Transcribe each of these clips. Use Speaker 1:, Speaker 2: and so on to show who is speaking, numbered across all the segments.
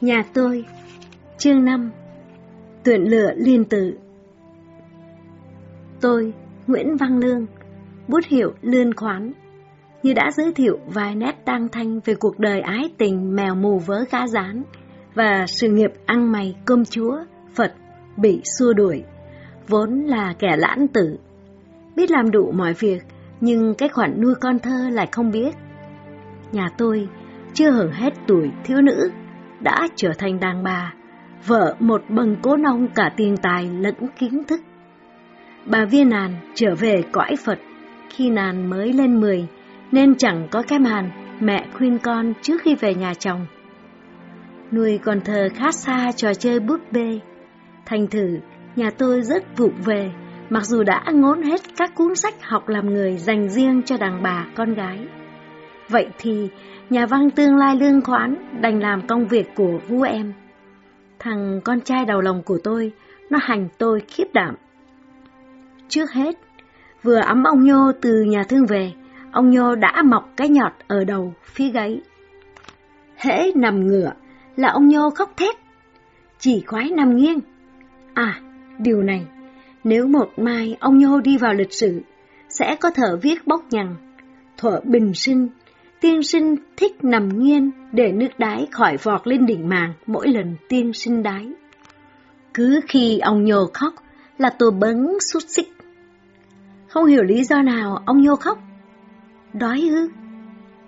Speaker 1: Nhà tôi Chương 5 Tuyển lựa liên tử Tôi, Nguyễn Văn Lương Bút hiệu Lươn Khoán Như đã giới thiệu vài nét đăng thanh về cuộc đời ái tình mèo mù vớ cá rán và sự nghiệp ăn mày cơm chúa, Phật bị xua đuổi, vốn là kẻ lãng tử. Biết làm đủ mọi việc, nhưng cái khoản nuôi con thơ lại không biết. Nhà tôi chưa hưởng hết tuổi thiếu nữ, đã trở thành đàn bà, vợ một bần cố nông cả tiền tài lẫn kiến thức. Bà Viên Nàn trở về cõi Phật khi Nàn mới lên 10, nên chẳng có cái màn mẹ khuyên con trước khi về nhà chồng. Nuôi con thơ khá xa trò chơi búp bê. Thành thử, nhà tôi rất vụng về, mặc dù đã ngốn hết các cuốn sách học làm người dành riêng cho đàn bà con gái. Vậy thì, nhà văn tương lai lương khoán đành làm công việc của vua em. Thằng con trai đầu lòng của tôi, nó hành tôi khiếp đảm. Trước hết, vừa ấm ông Nhô từ nhà thương về, ông Nhô đã mọc cái nhọt ở đầu phía gáy. Hễ nằm ngửa là ông Nhô khóc thét, chỉ khoái nằm nghiêng. À, điều này, nếu một mai ông Nhô đi vào lịch sử, sẽ có thở viết bóc nhằn, thuở bình sinh, tiên sinh thích nằm nghiêng để nước đái khỏi vọt lên đỉnh màng mỗi lần tiên sinh đái, Cứ khi ông Nhô khóc là tôi bấn sút xích. Không hiểu lý do nào ông Nhô khóc. Đói ư?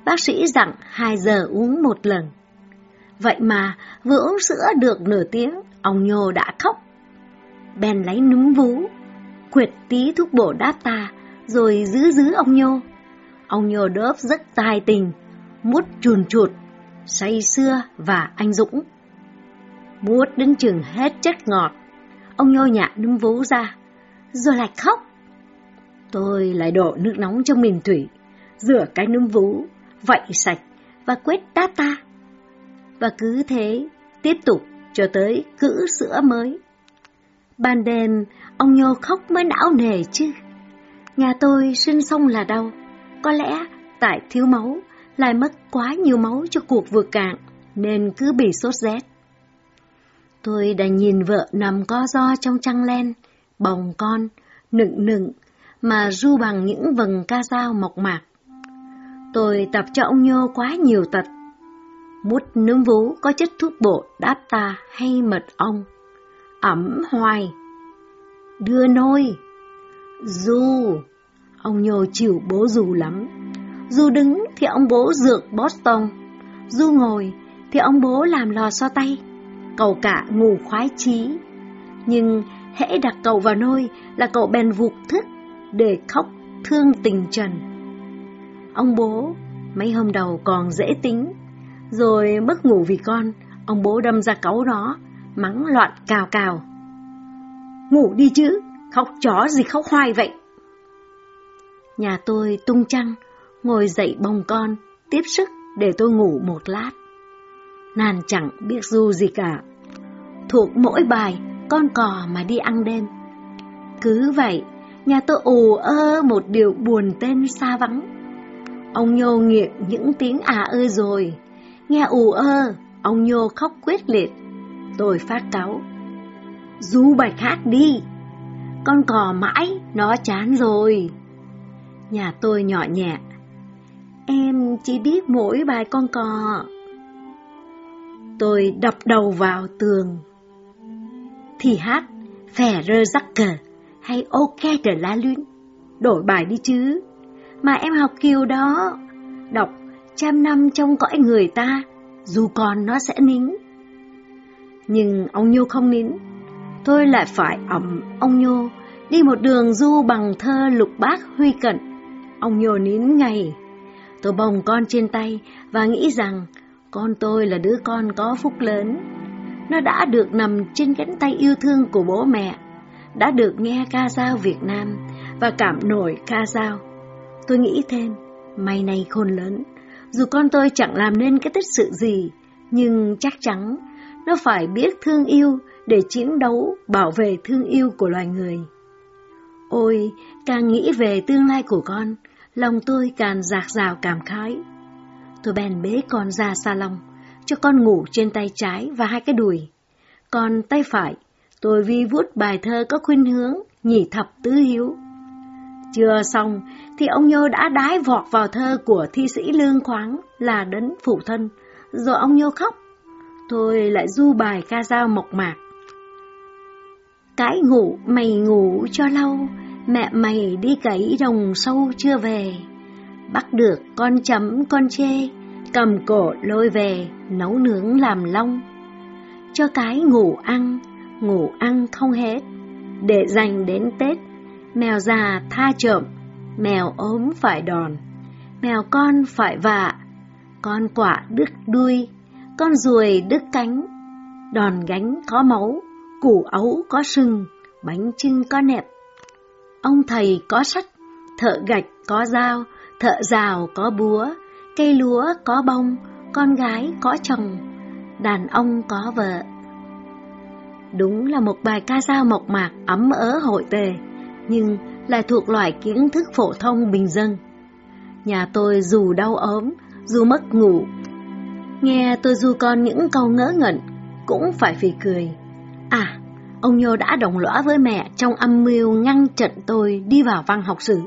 Speaker 1: Bác sĩ dặn 2 giờ uống một lần. Vậy mà vừa uống sữa được nửa tiếng, ông Nhô đã khóc. Ben lấy núm vú, quyệt tí thuốc bổ đáp ta, rồi giữ giữ ông Nhô. Ông Nhô đớp rất tài tình, mút chuồn chuột, say xưa và anh dũng. Mút đến chừng hết chất ngọt, ông Nhô nhả núm vú ra, rồi lại khóc. Tôi lại đổ nước nóng trong bình thủy, rửa cái núm vú, vậy sạch và quét đá ta. Và cứ thế, tiếp tục cho tới cữ sữa mới. Ban đêm, ông Nhô khóc mới não nề chứ. Nhà tôi sinh xong là đau. Có lẽ tại thiếu máu, lại mất quá nhiều máu cho cuộc vượt cạn, nên cứ bị sốt rét. Tôi đã nhìn vợ nằm co ro trong trăng len, bồng con, nựng nựng, mà ru bằng những vầng ca dao mộc mạc. Tôi tập cho ông Nhô quá nhiều tật. Mút nướng vú có chất thuốc bột đáp ta hay mật ong. Ẩm hoài. Đưa nôi. Du. Ông Nhô chịu bố dù lắm. Du đứng thì ông bố dược Boston. Du ngồi thì ông bố làm lò xo tay. Cậu cả ngủ khoái chí. Nhưng hễ đặt cậu vào nôi là cậu bèn vụt thức để khóc thương tình trần. Ông bố mấy hôm đầu còn dễ tính, rồi mất ngủ vì con, ông bố đâm ra cáu nó, mắng loạn cào cào. Ngủ đi chứ, khóc chó gì khóc hoài vậy. Nhà tôi tung trăng, ngồi dậy bồng con, tiếp sức để tôi ngủ một lát. Nàn chẳng biết du gì cả. Thuộc mỗi bài, con cò mà đi ăn đêm. Cứ vậy, nhà tôi ù ơ một điều buồn tên xa vắng. Ông Nhô nghiện những tiếng à ơ rồi. Nghe ù ơ, ông Nhô khóc quyết liệt. Tôi phát cáu. Du bài khác đi. Con cò mãi, nó chán rồi. Nhà tôi nhỏ nhẹ. Em chỉ biết mỗi bài con cò. Tôi đập đầu vào tường. Thì hát, phè rơ rắc cờ, hay ok trở lá luyến. Đổi bài đi chứ. Mà em học kiều đó. Đọc trăm năm trong cõi người ta, dù còn nó sẽ nín. Nhưng ông Nhô không nín. Tôi lại phải ẩm ông Nhô đi một đường du bằng thơ lục bác huy cận. Ông nhồi nín ngày. Tôi bồng con trên tay và nghĩ rằng con tôi là đứa con có phúc lớn. Nó đã được nằm trên cánh tay yêu thương của bố mẹ, đã được nghe ca dao Việt Nam và cảm nổi ca dao. Tôi nghĩ thêm, may này khôn lớn, dù con tôi chẳng làm nên cái tích sự gì, nhưng chắc chắn nó phải biết thương yêu để chiến đấu bảo vệ thương yêu của loài người. Ôi, càng nghĩ về tương lai của con, lòng tôi càng giạc rào cảm khái. Tôi bèn bế con ra salon, cho con ngủ trên tay trái và hai cái đùi. Còn tay phải, tôi vi vuốt bài thơ có khuyên hướng, nhị thập tứ hiếu. Chưa xong, thì ông Nhô đã đái vọt vào thơ của thi sĩ Lương Khoáng là đấng phụ thân, rồi ông Nhô khóc. Tôi lại du bài ca dao mộc mạc. Cái ngủ mày ngủ cho lâu, mẹ mày đi cấy đồng sâu chưa về. Bắt được con chấm con chê, cầm cổ lôi về, nấu nướng làm long. Cho cái ngủ ăn, ngủ ăn không hết, để dành đến Tết, mèo già tha trộm, mèo ốm phải đòn, mèo con phải vạ, con quả đứt đuôi, con ruồi đứt cánh, đòn gánh có máu, củ ấu có sừng, bánh trưng có nẹp. Ông thầy có sách, thợ gạch có dao, thợ rào có búa, cây lúa có bông, con gái có chồng, đàn ông có vợ. Đúng là một bài ca dao mộc mạc ấm ớ hội tề, nhưng lại thuộc loại kiến thức phổ thông bình dân. Nhà tôi dù đau ốm, dù mất ngủ, nghe tôi du con những câu ngớ ngẩn, cũng phải phì cười. À, ông Nhô đã đồng lõa với mẹ trong âm mưu ngăn trận tôi đi vào văn học sử.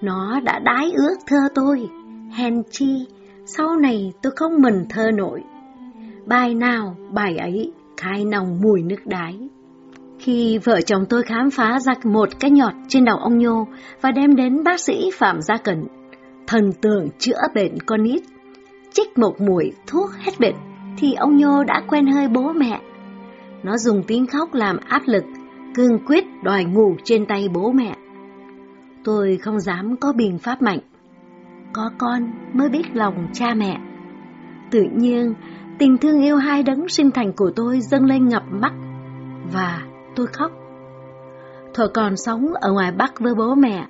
Speaker 1: Nó đã đái ước thơ tôi, hèn chi, sau này tôi không mình thơ nổi. Bài nào, bài ấy, khai nồng mùi nước đái. Khi vợ chồng tôi khám phá ra một cái nhọt trên đầu ông Nhô và đem đến bác sĩ Phạm Gia Cẩn, thần tượng chữa bệnh con nít, chích một mũi thuốc hết bệnh, thì ông Nhô đã quen hơi bố mẹ. Nó dùng tiếng khóc làm áp lực, cương quyết đòi ngủ trên tay bố mẹ. Tôi không dám có biện pháp mạnh. Có con mới biết lòng cha mẹ. Tự nhiên, tình thương yêu hai đấng sinh thành của tôi dâng lên ngập mắt, và tôi khóc. Thuở còn sống ở ngoài Bắc với bố mẹ,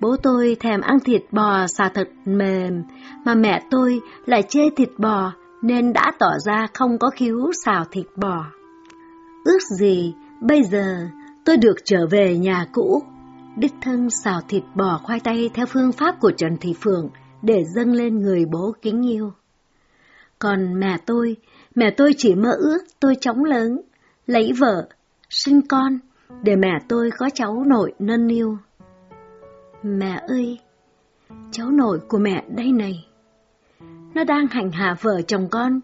Speaker 1: bố tôi thèm ăn thịt bò xà thịt mềm, mà mẹ tôi lại chê thịt bò nên đã tỏ ra không có khiếu xào thịt bò. Ước gì bây giờ tôi được trở về nhà cũ, đích thân xào thịt bò khoai tây theo phương pháp của Trần Thị Phượng để dâng lên người bố kính yêu. Còn mẹ tôi, mẹ tôi chỉ mơ ước tôi chóng lớn, lấy vợ, sinh con, để mẹ tôi có cháu nội nân yêu. Mẹ ơi, cháu nội của mẹ đây này. Nó đang hành hạ vợ chồng con,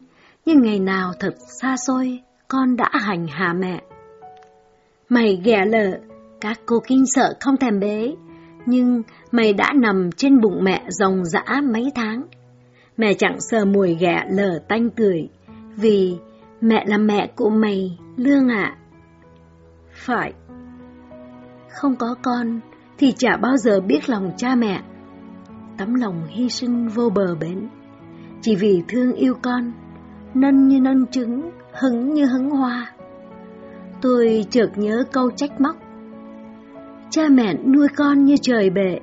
Speaker 1: nhưng ngày nào thật xa xôi, con đã hành hạ mẹ. Mày ghẻ lợ, các cô kinh sợ không thèm bế, nhưng mày đã nằm trên bụng mẹ rồng dã mấy tháng. Mẹ chẳng sờ mùi ghẻ lở tanh cười, vì mẹ là mẹ của mày, Lương ạ. Phải. Không có con thì chả bao giờ biết lòng cha mẹ. Tấm lòng hy sinh vô bờ bến. Chỉ vì thương yêu con, nâng như nân trứng, hứng như hứng hoa. Tôi chợt nhớ câu trách móc. Cha mẹ nuôi con như trời bệ.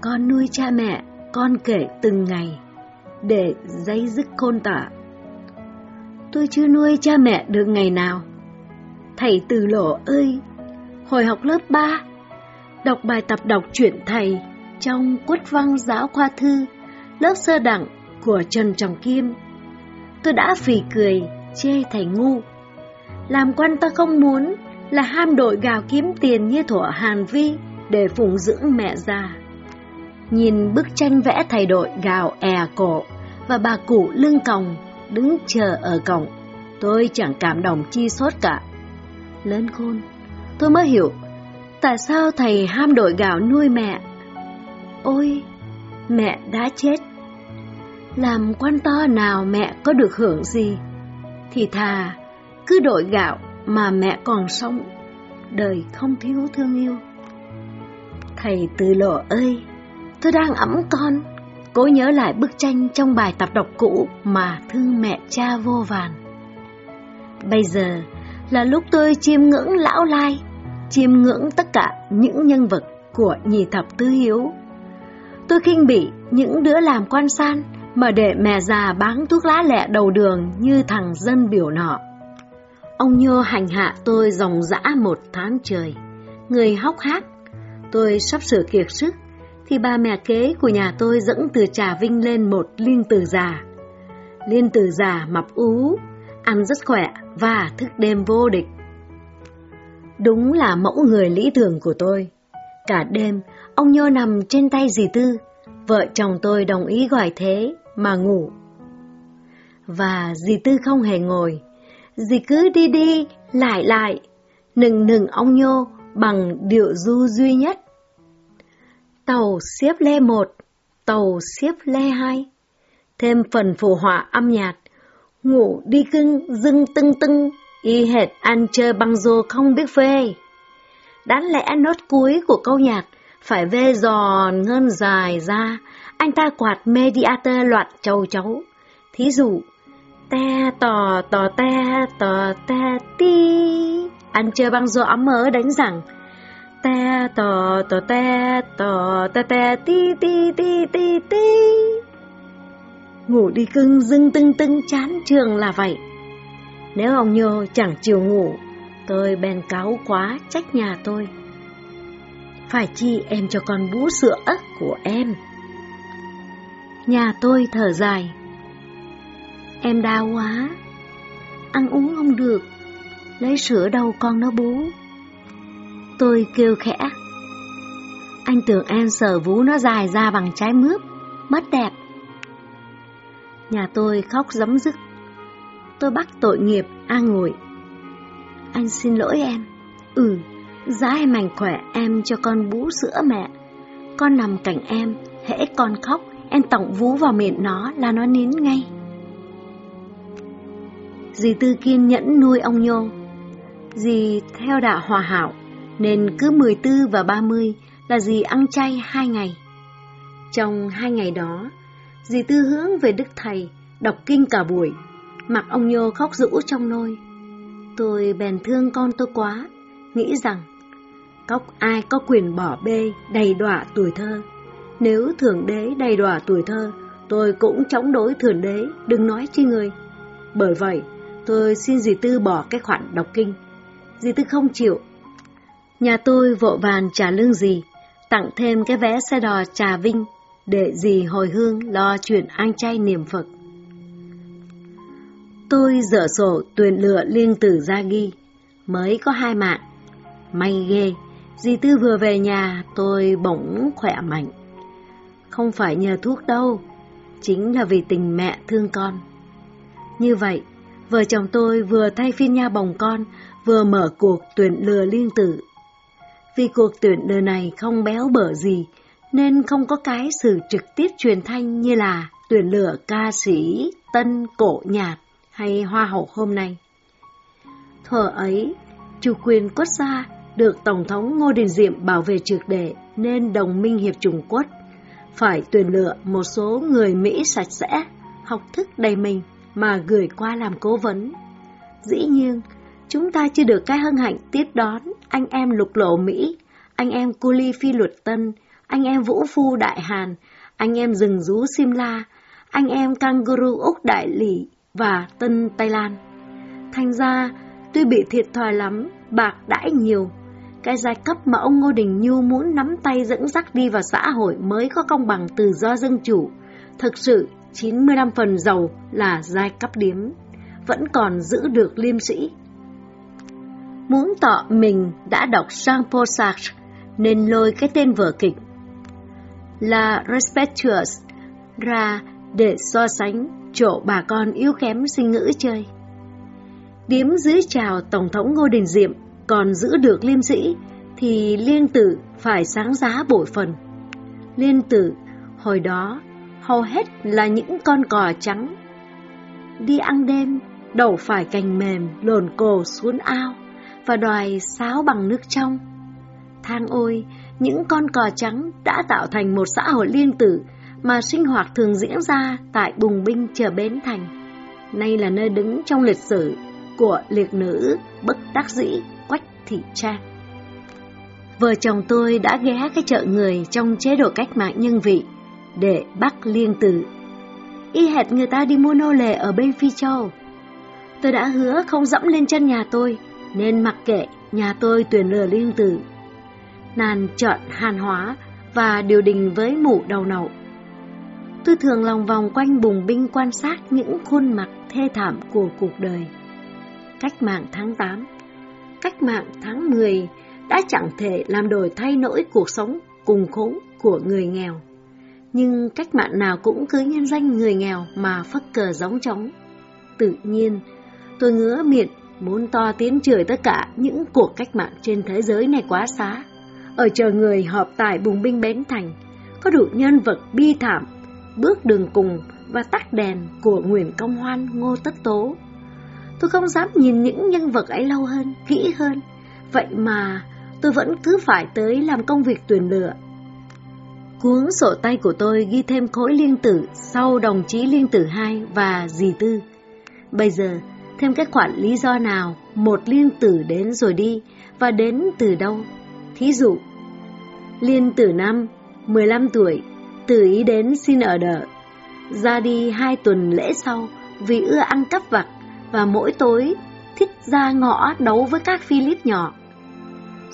Speaker 1: Con nuôi cha mẹ, con kể từng ngày, để dây dứt khôn tả. Tôi chưa nuôi cha mẹ được ngày nào. Thầy từ lộ ơi, hồi học lớp 3, đọc bài tập đọc truyện thầy trong quất văn giáo khoa thư, lớp sơ đẳng của Trần Trọng Kim. Tôi đã phì cười, chê thầy ngu. Làm quan ta không muốn là ham đội gạo kiếm tiền như thủa Hàn Vi để phụng dưỡng mẹ già. Nhìn bức tranh vẽ thầy đội gạo è cổ và bà cụ lưng còng đứng chờ ở cổng, tôi chẳng cảm động chi sốt cả. Lớn khôn, tôi mới hiểu tại sao thầy ham đội gạo nuôi mẹ. Ôi, mẹ đã chết. Làm quan to nào mẹ có được hưởng gì, thì thà cứ đổi gạo mà mẹ còn sống, đời không thiếu thương yêu. Thầy từ lộ ơi, tôi đang ấm con, cố nhớ lại bức tranh trong bài tập đọc cũ mà thương mẹ cha vô vàn. Bây giờ là lúc tôi chiêm ngưỡng lão lai, chiêm ngưỡng tất cả những nhân vật của nhì thập tứ hiếu. Tôi khinh bỉ những đứa làm quan san mà để mẹ già bán thuốc lá lẹ đầu đường như thằng dân biểu nọ. Ông Nhô hành hạ tôi dòng dã một tháng trời, người hóc hát. Tôi sắp sửa kiệt sức, thì ba mẹ kế của nhà tôi dẫn từ Trà Vinh lên một liên từ già. Liên tử già mập ú, ăn rất khỏe và thức đêm vô địch. Đúng là mẫu người lý tưởng của tôi. Cả đêm, ông Nhô nằm trên tay dì Tư, vợ chồng tôi đồng ý gọi thế mà ngủ. Và dì Tư không hề ngồi, dì cứ đi đi, lại lại, nừng nừng ông Nhô bằng điệu du duy nhất. Tàu xếp lê một, tàu xếp lê hai, thêm phần phù họa âm nhạc, ngủ đi cưng dưng tưng tưng, y hệt ăn chơi băng rô không biết phê. Đáng lẽ nốt cuối của câu nhạc phải vê giòn ngân dài ra, anh ta quạt mediator loạt châu chấu. Thí dụ, te tò tò te tò te ti. Ăn chơi băng rô ấm mớ đánh rằng, te tò tò te tò te te ti ti ti ti ti. Ngủ đi cưng dưng tưng tưng chán trường là vậy. Nếu ông Nhô chẳng chịu ngủ, tôi bèn cáo quá trách nhà tôi. Phải chi em cho con bú sữa của em. Nhà tôi thở dài. Em đau quá, ăn uống không được, lấy sữa đâu con nó bú. Tôi kêu khẽ. Anh tưởng em sờ vú nó dài ra bằng trái mướp, mất đẹp. Nhà tôi khóc giấm dứt. Tôi bắt tội nghiệp an ngồi. Anh xin lỗi em. Ừ, giá em mạnh khỏe em cho con bú sữa mẹ. Con nằm cạnh em, hễ con khóc, em tổng vú vào miệng nó là nó nín ngay. Dì Tư kiên nhẫn nuôi ông Nhô. Dì theo đạo hòa hảo, nên cứ 14 và 30 là dì ăn chay hai ngày. Trong hai ngày đó, dì Tư hướng về Đức Thầy, đọc kinh cả buổi, mặc ông Nhô khóc rũ trong nôi. Tôi bèn thương con tôi quá, nghĩ rằng cóc ai có quyền bỏ bê đầy đọa tuổi thơ. Nếu thượng đế đầy đọa tuổi thơ, tôi cũng chống đối thượng đế, đừng nói chi người. Bởi vậy, tôi xin dì Tư bỏ cái khoản đọc kinh. Dì Tư không chịu. Nhà tôi vội vàng trả lương dì, tặng thêm cái vé xe đò trà vinh để dì hồi hương lo chuyện an chay niệm Phật. Tôi dở sổ tuyển lựa liên tử ra ghi, mới có hai mạng. May ghê, dì Tư vừa về nhà tôi bỗng khỏe mạnh. Không phải nhờ thuốc đâu, chính là vì tình mẹ thương con. Như vậy, vợ chồng tôi vừa thay phiên nha bồng con, vừa mở cuộc tuyển lừa liên tử. Vì cuộc tuyển lừa này không béo bở gì, nên không có cái sự trực tiếp truyền thanh như là tuyển lựa ca sĩ, tân, cổ nhạc hay hoa hậu hôm nay. Thở ấy, chủ quyền quốc gia được Tổng thống Ngô Đình Diệm bảo vệ trực để nên đồng minh hiệp Trung Quốc phải tuyển lựa một số người Mỹ sạch sẽ, học thức đầy mình mà gửi qua làm cố vấn. Dĩ nhiên, chúng ta chưa được cái hân hạnh tiếp đón anh em lục lộ Mỹ, anh em cu ly phi luật tân, anh em vũ phu đại Hàn, anh em rừng rú Simla, anh em kangaroo Úc đại lỷ và tân Tây Lan. Thành ra, tuy bị thiệt thòi lắm, bạc đãi nhiều, cái giai cấp mà ông Ngô Đình Nhu muốn nắm tay dẫn dắt đi vào xã hội mới có công bằng tự do dân chủ, thực sự 95 phần giàu là giai cấp điếm, vẫn còn giữ được liêm sĩ. Muốn tỏ mình đã đọc Jean-Paul Sartre nên lôi cái tên vở kịch là Respectuous ra để so sánh chỗ bà con yếu kém sinh ngữ chơi. Điếm dưới chào Tổng thống Ngô Đình Diệm còn giữ được liêm sĩ thì liên tử phải sáng giá bội phần. Liên tử hồi đó hầu hết là những con cò trắng. Đi ăn đêm, đầu phải cành mềm lồn cổ xuống ao và đòi sáo bằng nước trong. Thang ôi, những con cò trắng đã tạo thành một xã hội liên tử mà sinh hoạt thường diễn ra tại bùng binh chờ bến thành. Nay là nơi đứng trong lịch sử của liệt nữ bất đắc dĩ Quách Thị Trang. Vợ chồng tôi đã ghé cái chợ người trong chế độ cách mạng nhân vị để bắt liên tử. Y hệt người ta đi mua nô lệ ở bên Phi Châu. Tôi đã hứa không dẫm lên chân nhà tôi, nên mặc kệ nhà tôi tuyển lừa liên tử. Nàn chọn hàn hóa và điều đình với mũ đầu nậu. tôi thường lòng vòng quanh bùng binh quan sát những khuôn mặt thê thảm của cuộc đời. Cách mạng tháng 8, cách mạng tháng 10 đã chẳng thể làm đổi thay nỗi cuộc sống cùng khổ của người nghèo. Nhưng cách mạng nào cũng cứ nhân danh người nghèo mà phất cờ gióng trống. Tự nhiên, tôi ngứa miệng muốn to tiếng chửi tất cả những cuộc cách mạng trên thế giới này quá xá. Ở chờ người họp tại bùng binh Bến Thành, có đủ nhân vật bi thảm, bước đường cùng và tắt đèn của Nguyễn Công Hoan Ngô Tất Tố. Tôi không dám nhìn những nhân vật ấy lâu hơn, kỹ hơn, vậy mà tôi vẫn cứ phải tới làm công việc tuyển lựa. Cuốn sổ tay của tôi ghi thêm khối liên tử sau đồng chí liên tử 2 và dì tư. Bây giờ, thêm các khoản lý do nào một liên tử đến rồi đi và đến từ đâu. Thí dụ, liên tử năm, 15 tuổi, tự ý đến xin ở đợi. Ra đi hai tuần lễ sau vì ưa ăn cắp vặt và mỗi tối thích ra ngõ đấu với các Philip nhỏ.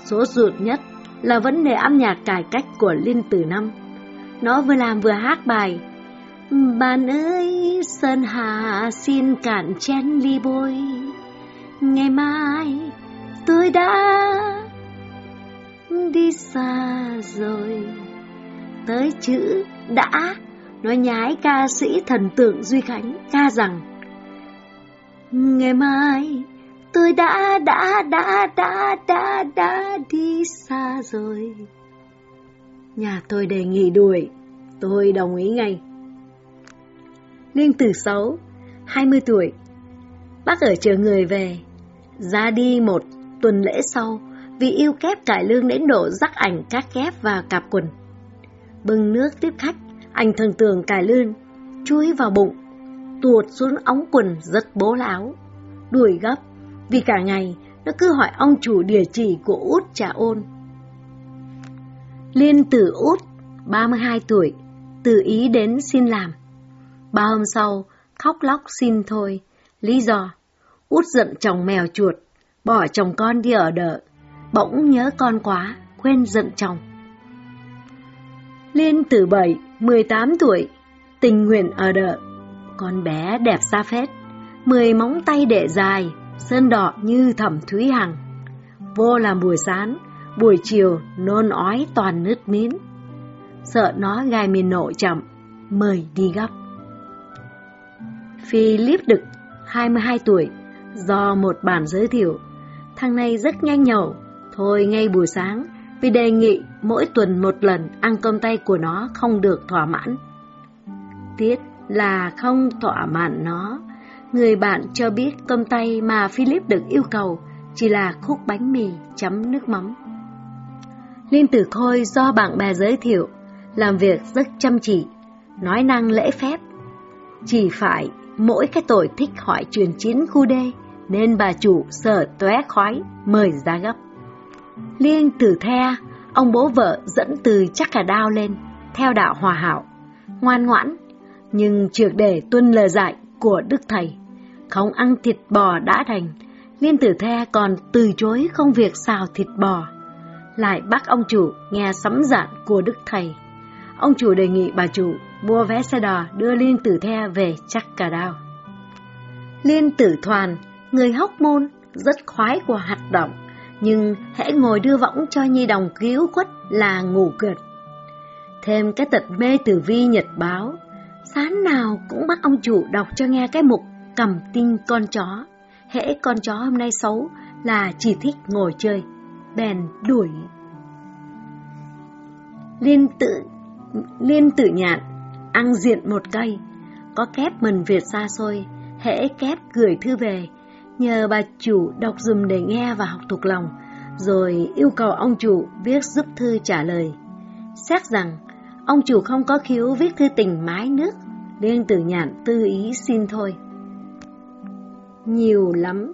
Speaker 1: Số ruột nhất là vấn đề âm nhạc cải cách của Liên Tử Năm. Nó vừa làm vừa hát bài Bạn ơi, Sơn Hà xin cạn chén ly bôi Ngày mai tôi đã đi xa rồi Tới chữ đã Nó nhái ca sĩ thần tượng Duy Khánh ca rằng Ngày mai tôi đã đã đã đã đã đã đi xa rồi Nhà tôi đề nghị đuổi, tôi đồng ý ngay. Liên tử hai 20 tuổi, bác ở chờ người về, ra đi một tuần lễ sau vì yêu kép cải lương đến độ rắc ảnh các kép và cạp quần. Bưng nước tiếp khách, anh thần tường cải lương, chui vào bụng, tuột xuống ống quần rất bố láo, đuổi gấp, vì cả ngày nó cứ hỏi ông chủ địa chỉ của út trà ôn. Liên tử út, 32 tuổi, tự ý đến xin làm. Ba hôm sau, khóc lóc xin thôi. Lý do, út giận chồng mèo chuột, bỏ chồng con đi ở đợ. Bỗng nhớ con quá, quên giận chồng. Liên tử bảy, 18 tuổi, tình nguyện ở đợ. Con bé đẹp xa phết, mười móng tay đệ dài, sơn đỏ như thẩm thúy hằng. Vô làm buổi sáng, buổi chiều nôn ói toàn nứt mín. Sợ nó gai miền nội chậm, mời đi gấp. Philip Đực, 22 tuổi, do một bản giới thiệu, thằng này rất nhanh nhẩu, thôi ngay buổi sáng, vì đề nghị mỗi tuần một lần ăn cơm tay của nó không được thỏa mãn. Tiết là không thỏa mãn nó, người bạn cho biết cơm tay mà Philip được yêu cầu chỉ là khúc bánh mì chấm nước mắm. Liên Tử Khôi do bạn bè giới thiệu, làm việc rất chăm chỉ, nói năng lễ phép. Chỉ phải mỗi cái tội thích hỏi truyền chiến khu đê, nên bà chủ sợ tóe khói mời ra gấp. Liên Tử The, ông bố vợ dẫn từ chắc cả đao lên, theo đạo hòa hảo, ngoan ngoãn, nhưng trượt để tuân lời dạy của Đức Thầy. Không ăn thịt bò đã thành, Liên Tử The còn từ chối không việc xào thịt bò lại bắt ông chủ nghe sấm dặn của Đức Thầy. Ông chủ đề nghị bà chủ mua vé xe đò đưa Liên Tử The về chắc cả đao. Liên Tử Thoàn, người hóc môn, rất khoái của hoạt động, nhưng hãy ngồi đưa võng cho nhi đồng cứu quất là ngủ gật. Thêm cái tật mê tử vi nhật báo, sáng nào cũng bắt ông chủ đọc cho nghe cái mục cầm tinh con chó. Hễ con chó hôm nay xấu là chỉ thích ngồi chơi bèn đuổi. Liên tự, liên tự nhạn, ăn diện một cây, có kép mần Việt xa xôi, hễ kép gửi thư về, nhờ bà chủ đọc dùm để nghe và học thuộc lòng, rồi yêu cầu ông chủ viết giúp thư trả lời. Xét rằng, ông chủ không có khiếu viết thư tình mái nước, liên tử nhạn tư ý xin thôi. Nhiều lắm,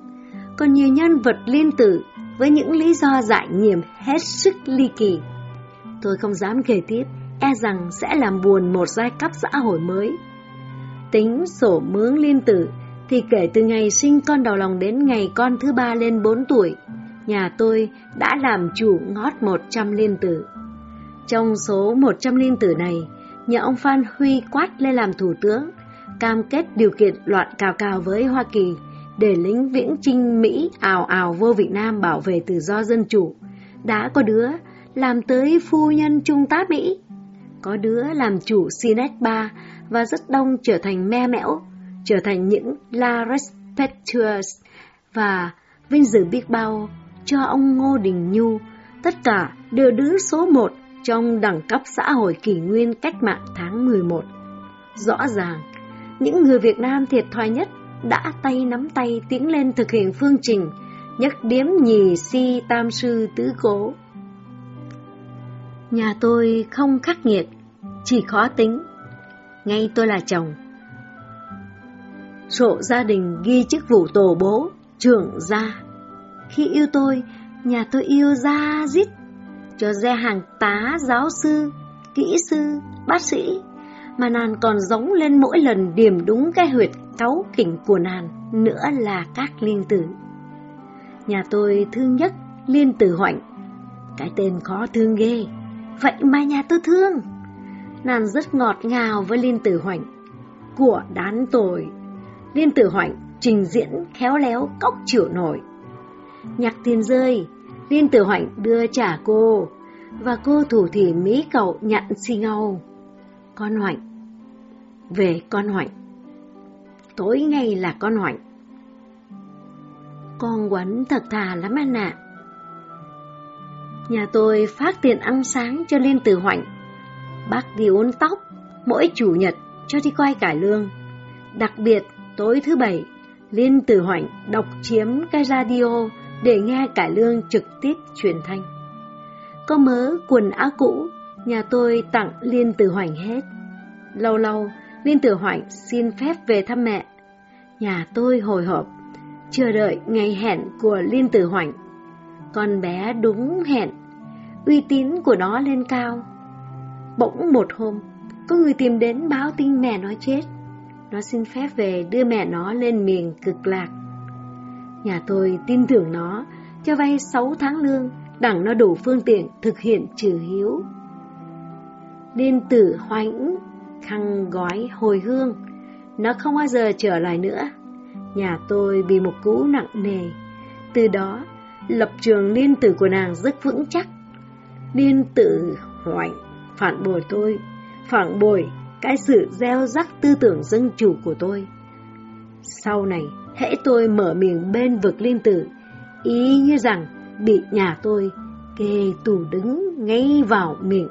Speaker 1: còn nhiều nhân vật liên tử với những lý do giải nhiệm hết sức ly kỳ. Tôi không dám kể tiếp, e rằng sẽ làm buồn một giai cấp xã hội mới. Tính sổ mướn liên tử thì kể từ ngày sinh con đầu lòng đến ngày con thứ ba lên 4 tuổi, nhà tôi đã làm chủ ngót 100 liên tử. Trong số 100 tử này, nhà ông Phan Huy quát lên làm thủ tướng, cam kết điều kiện loạn cào cào với Hoa Kỳ để lính viễn trinh Mỹ ào ào vô Việt Nam bảo vệ tự do dân chủ. Đã có đứa làm tới phu nhân trung tá Mỹ, có đứa làm chủ Sinet 3 và rất đông trở thành me mẽo, trở thành những La Respectuous và vinh dự biết bao cho ông Ngô Đình Nhu, tất cả đều đứng số một trong đẳng cấp xã hội kỷ nguyên cách mạng tháng 11. Rõ ràng, những người Việt Nam thiệt thòi nhất đã tay nắm tay tiến lên thực hiện phương trình nhất điếm nhì si tam sư tứ cố. Nhà tôi không khắc nghiệt, chỉ khó tính. Ngay tôi là chồng. Sổ gia đình ghi chức vụ tổ bố, trưởng gia. Khi yêu tôi, nhà tôi yêu ra dít, cho ra hàng tá, giáo sư, kỹ sư, bác sĩ, mà nàng còn giống lên mỗi lần điểm đúng cái huyệt cáu kỉnh của nàng, nữa là các liên tử. Nhà tôi thương nhất liên tử hoạnh, cái tên khó thương ghê, vậy mà nhà tôi thương. Nàng rất ngọt ngào với liên tử hoạnh, của đán tồi. Liên tử hoạnh trình diễn khéo léo cốc chịu nổi. Nhạc tiền rơi, Liên tử hoạnh đưa trả cô, và cô thủ thỉ mỹ cậu nhận xin ngâu. Con hoạnh, về con hoạnh, tối ngày là con hoạnh. Con quấn thật thà lắm anh ạ. Nhà tôi phát tiền ăn sáng cho Liên Tử Hoạnh. Bác đi uốn tóc, mỗi chủ nhật cho đi quay cải lương. Đặc biệt, tối thứ bảy, Liên Tử Hoạnh đọc chiếm cái radio để nghe cải lương trực tiếp truyền thanh. Có mớ quần áo cũ, nhà tôi tặng Liên Tử Hoành hết. Lâu lâu, Liên Tử Hoành xin phép về thăm mẹ. Nhà tôi hồi hộp, chờ đợi ngày hẹn của Liên Tử Hoành. Con bé đúng hẹn, uy tín của nó lên cao. Bỗng một hôm, có người tìm đến báo tin mẹ nó chết. Nó xin phép về đưa mẹ nó lên miền cực lạc. Nhà tôi tin tưởng nó, cho vay 6 tháng lương, đẳng nó đủ phương tiện thực hiện trừ hiếu. Liên tử hoãnh, khăn gói hồi hương, nó không bao giờ trở lại nữa. Nhà tôi bị một cú nặng nề. Từ đó, lập trường liên tử của nàng rất vững chắc. Liên tử hoãnh phản bội tôi, phản bội cái sự gieo rắc tư tưởng dân chủ của tôi. Sau này, hễ tôi mở miệng bên vực liên tử, ý như rằng bị nhà tôi kê tù đứng ngay vào miệng.